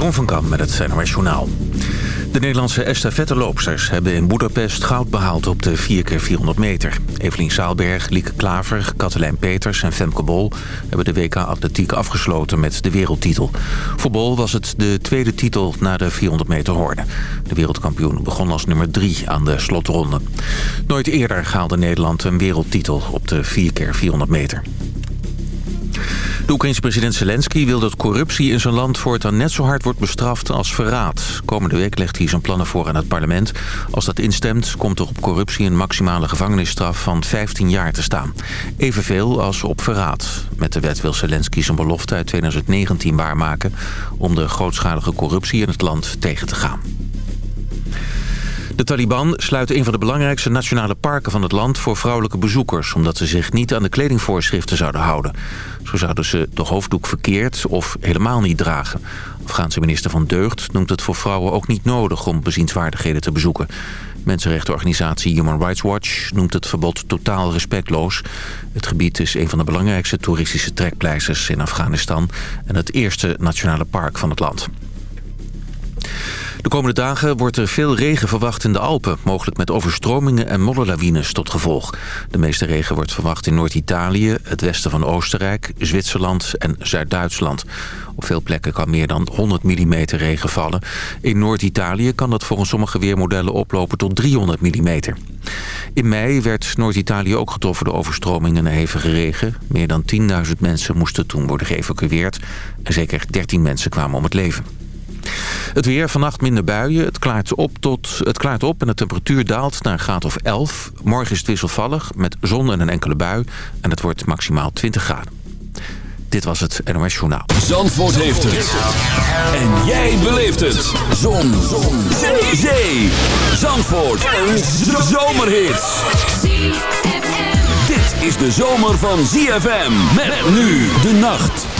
Jeroen van Kam met het NOS Journaal. De Nederlandse estafetteloopsters hebben in Boedapest goud behaald op de 4x400 meter. Evelien Saalberg, Lieke Klaver, Katelijn Peters en Femke Bol... hebben de WK Atletiek afgesloten met de wereldtitel. Voor Bol was het de tweede titel na de 400 meter horde. De wereldkampioen begon als nummer 3 aan de slotronde. Nooit eerder haalde Nederland een wereldtitel op de 4x400 meter. De president Zelensky wil dat corruptie in zijn land voortaan net zo hard wordt bestraft als verraad. Komende week legt hij zijn plannen voor aan het parlement. Als dat instemt, komt er op corruptie een maximale gevangenisstraf van 15 jaar te staan. Evenveel als op verraad. Met de wet wil Zelensky zijn belofte uit 2019 waarmaken om de grootschalige corruptie in het land tegen te gaan. De Taliban sluiten een van de belangrijkste nationale parken van het land voor vrouwelijke bezoekers... omdat ze zich niet aan de kledingvoorschriften zouden houden. Zo zouden ze de hoofddoek verkeerd of helemaal niet dragen. Afghaanse minister van Deugd noemt het voor vrouwen ook niet nodig om bezienswaardigheden te bezoeken. Mensenrechtenorganisatie Human Rights Watch noemt het verbod totaal respectloos. Het gebied is een van de belangrijkste toeristische trekpleisters in Afghanistan... en het eerste nationale park van het land. De komende dagen wordt er veel regen verwacht in de Alpen. Mogelijk met overstromingen en modderlawines tot gevolg. De meeste regen wordt verwacht in Noord-Italië, het westen van Oostenrijk, Zwitserland en Zuid-Duitsland. Op veel plekken kan meer dan 100 mm regen vallen. In Noord-Italië kan dat volgens sommige weermodellen oplopen tot 300 mm. In mei werd Noord-Italië ook getroffen door overstromingen en hevige regen. Meer dan 10.000 mensen moesten toen worden geëvacueerd. En zeker 13 mensen kwamen om het leven. Het weer, vannacht minder buien. Het klaart, op tot, het klaart op en de temperatuur daalt naar een graad of 11. Morgen is het wisselvallig met zon en een enkele bui. En het wordt maximaal 20 graden. Dit was het NOS Journaal. Zandvoort heeft het. En jij beleeft het. Zon. zon. Zee. Zee. Zandvoort. Een zomerhit. Dit is de zomer van ZFM. Met nu de nacht.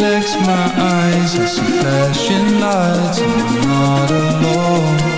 relax my eyes. I see flashing lights. And I'm not alone.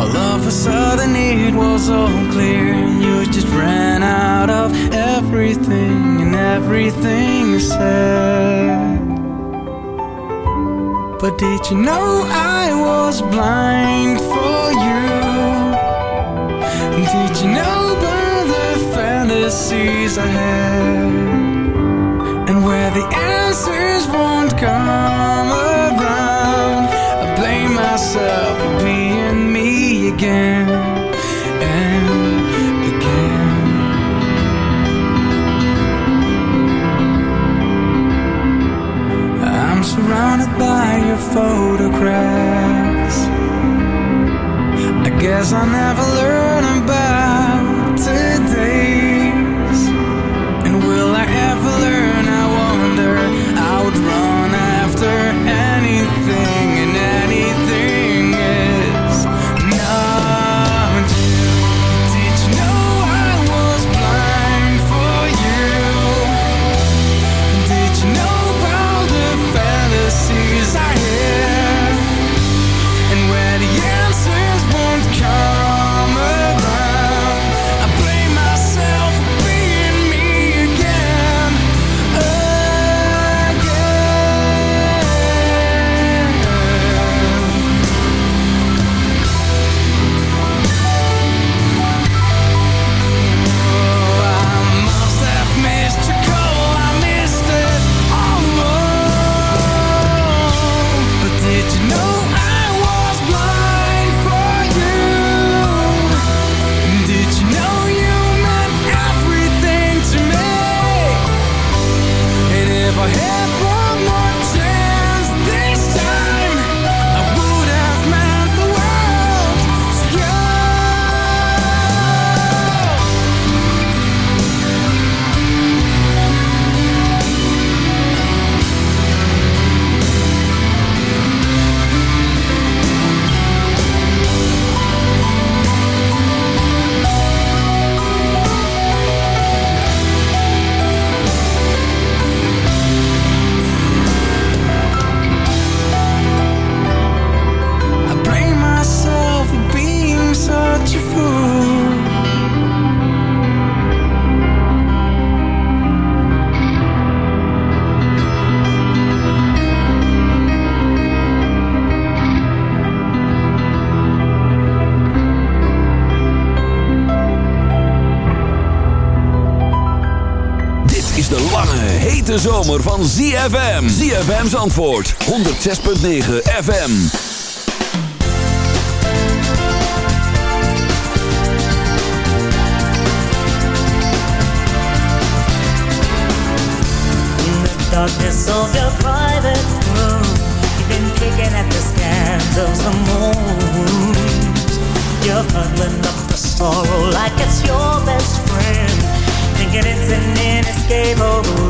All of a sudden it was all clear. You just ran out of everything and everything you said. But did you know I was blind for you? Did you know about the fantasies I had? And where the answers won't come again And again I'm surrounded by your photographs. I guess I'll never learn ZFM. ZFM's antwoord. 106.9 FM. In the darkness of your private room You've been kicking at the scans of the moon You're cuddling up the sorrow like it's your best friend Thinking it's an inescapable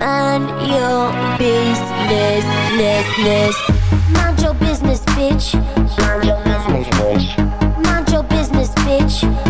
Man your business, ness, ness. Mind your business, bitch. Mind your business, bitch. Mind your business, bitch.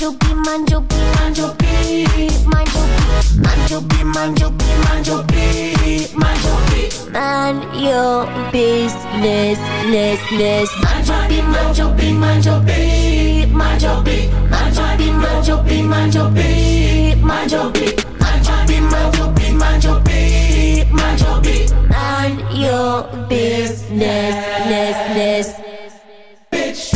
manjo B, manjo B. Manjo B, manjo B, manjo B, manjo B. Man your business, ness, ness. Manjo B, manjo B, manjo B, manjo B. Manjo B, manjo B, manjo B, manjo B. Manjo B, manjo B, manjo B, manjo B. Man your business, ness, ness. To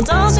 Want als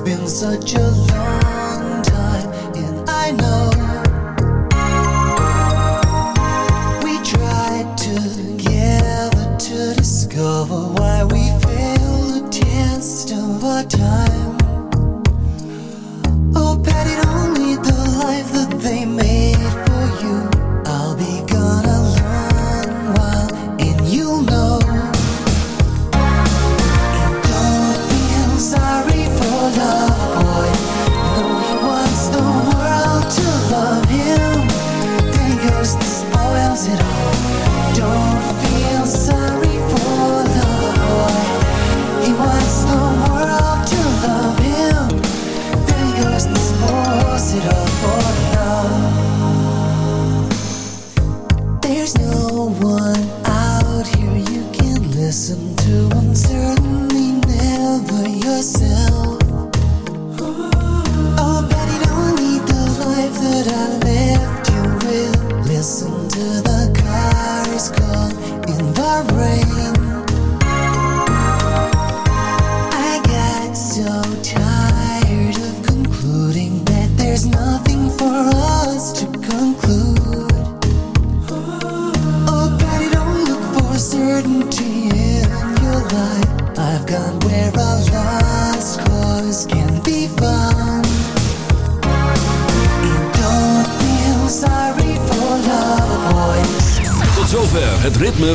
It's been such a long